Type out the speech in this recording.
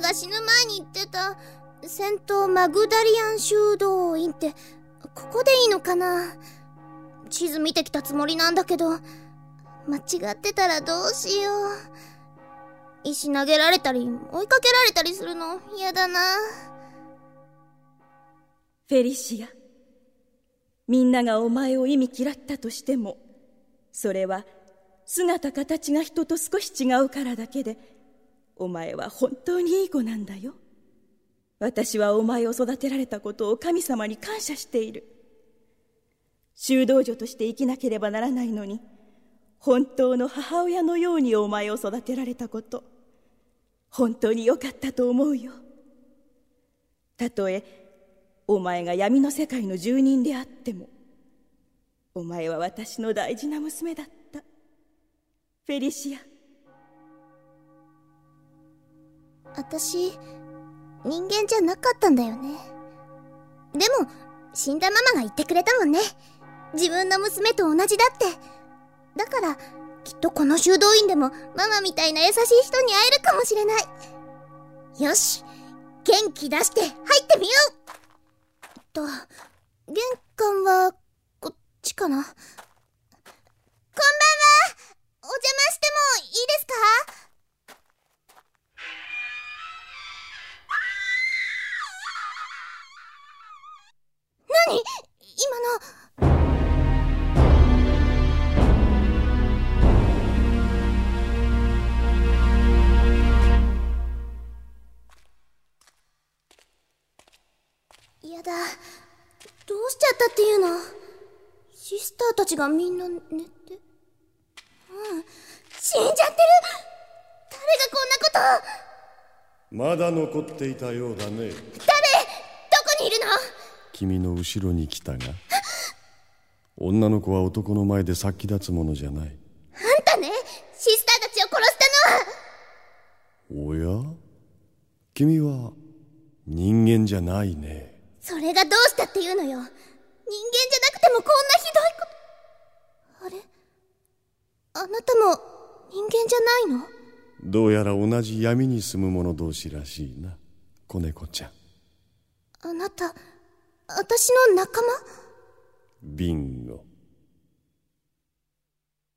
が死ぬ前に言ってた、セント・マグダリアン修道院って、ここでいいのかな？地図見てきたつもりなんだけど、間違ってたらどうしよう。石投げられたり、追いかけられたりするの？嫌だな。フェリシア。みんながお前を意味嫌ったとしても、それは姿形が人と少し違うからだけで、お前は本当にいい子なんだよ。私はお前を育てられたことを神様に感謝している。修道女として生きなければならないのに、本当の母親のようにお前を育てられたこと、本当によかったと思うよ。たとえ、お前が闇の世界の住人であっても、お前は私の大事な娘だった。フェリシア。私、人間じゃなかったんだよね。でも、死んだママが言ってくれたもんね。自分の娘と同じだって。だから、きっとこの修道院でもママみたいな優しい人に会えるかもしれない。よし、元気出して入ってみようと、玄関は、こっちかな？何今の。やだ。どうしちゃったっていうの？シスターたちがみんな寝て。うん。死んじゃってる誰がこんなことまだ残っていたようだね君の後ろに来たが女の子は男の前で先立つものじゃない。あんたねシスターたちを殺したのは。おや？君は人間じゃないね。それがどうしたっていうのよ。人間じゃなくてもこんなひどいこと。あれ？あなたも人間じゃないの？どうやら同じ闇に住む者同士らしいな子猫ちゃん。あなた私の仲間？ビン。ゴ